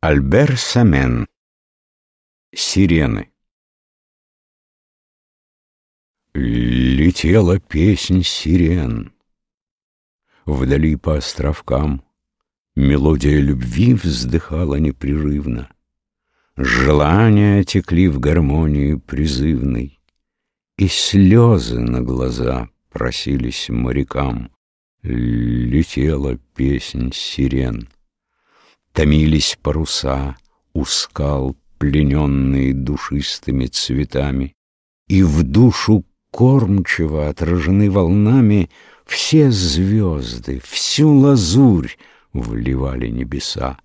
Альбер Самен. Сирены. Летела песнь сирен. Вдали по островкам Мелодия любви вздыхала непрерывно. Желания текли в гармонии призывной И слезы на глаза просились морякам. Летела песнь сирен Томились паруса у скал, плененные душистыми цветами, И в душу кормчиво отражены волнами Все звезды, всю лазурь вливали небеса.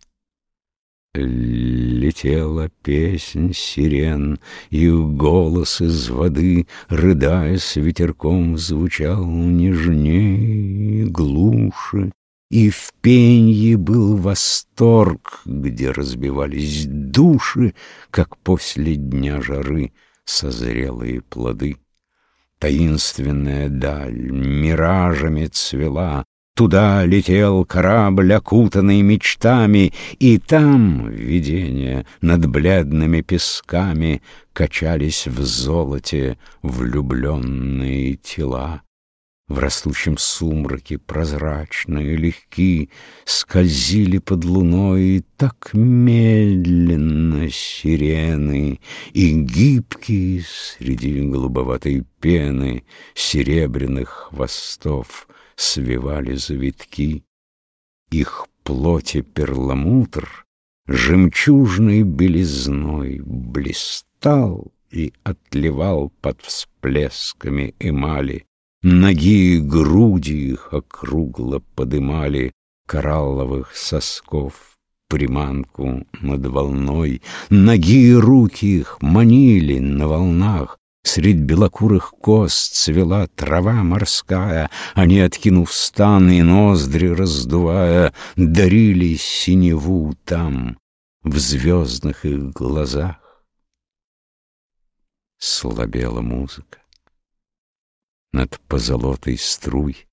Летела песнь сирен, И голос из воды, Рыдая с ветерком, Звучал нежнее, глуше, и в пенье был восторг, где разбивались души, как после дня жары созрелые плоды. Таинственная даль миражами цвела, Туда летел корабль, окутанный мечтами, И там видения над бледными песками Качались в золоте влюбленные тела. В растущем сумраке прозрачные, легки, Скользили под луной и так медленно сирены, И гибкие среди голубоватой пены Серебряных хвостов свивали завитки. Их плоти перламутр жемчужной белизной Блистал и отливал под всплесками эмали, Ноги и груди их округло подымали Коралловых сосков приманку над волной. Ноги и руки их манили на волнах, Средь белокурых кост цвела трава морская, Они, откинув стан и ноздри раздувая, Дарили синеву там, в звездных их глазах. Слабела музыка над позолотой струй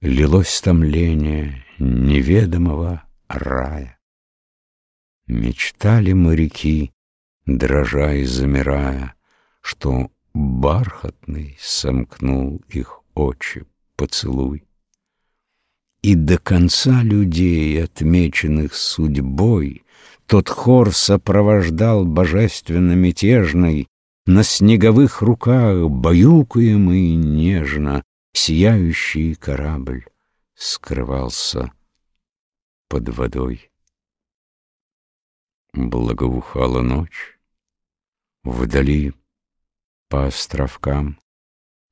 Лилось томление неведомого рая. Мечтали моряки, дрожа и замирая, Что бархатный сомкнул их очи поцелуй. И до конца людей, отмеченных судьбой, Тот хор сопровождал божественно-мятежный на снеговых руках, баюкаемый нежно, Сияющий корабль скрывался под водой. Благоухала ночь, вдали по островкам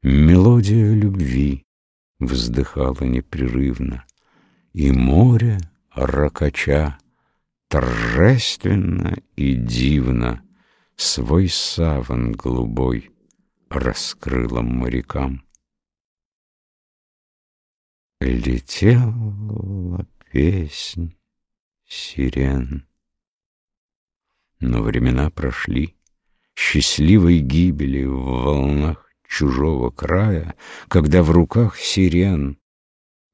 Мелодия любви вздыхала непрерывно, И море, ракача, торжественно и дивно Свой саван голубой раскрыла морякам. Летела песнь сирен. Но времена прошли, счастливой гибели в волнах чужого края, Когда в руках сирен,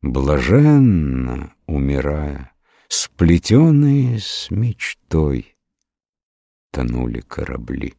блаженно умирая, Сплетенные с мечтой, тонули корабли.